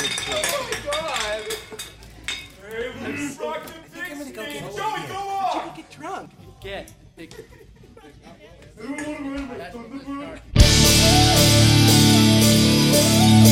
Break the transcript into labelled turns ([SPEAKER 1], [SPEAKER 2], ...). [SPEAKER 1] Oh my god! Hey, we rock the big gonna get drunk. Get big. That's the start.